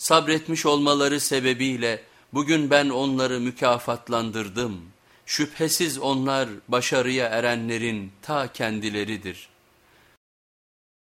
Sabretmiş olmaları sebebiyle bugün ben onları mükafatlandırdım. Şüphesiz onlar başarıya erenlerin ta kendileridir.''